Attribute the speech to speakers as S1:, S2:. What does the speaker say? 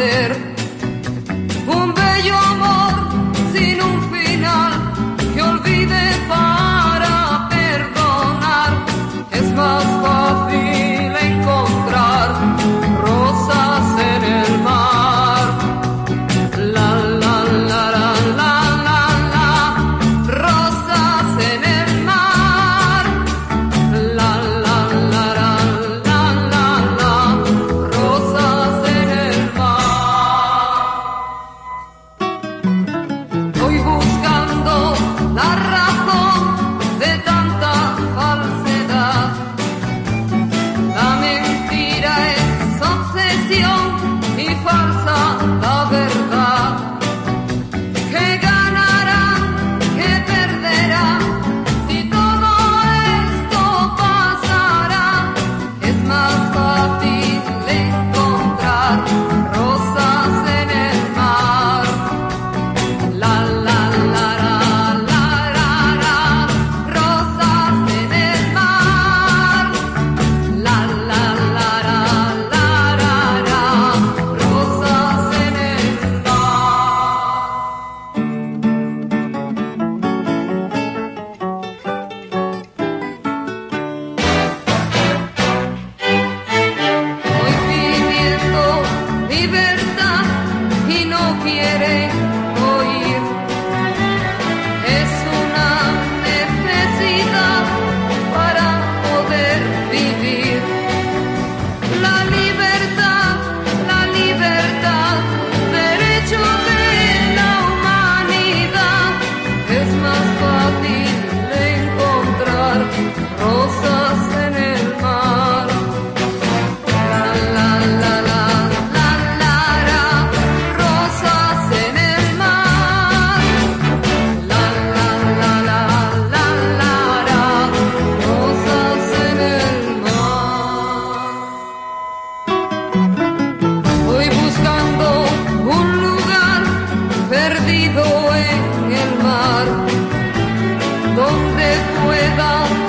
S1: querer donde pueda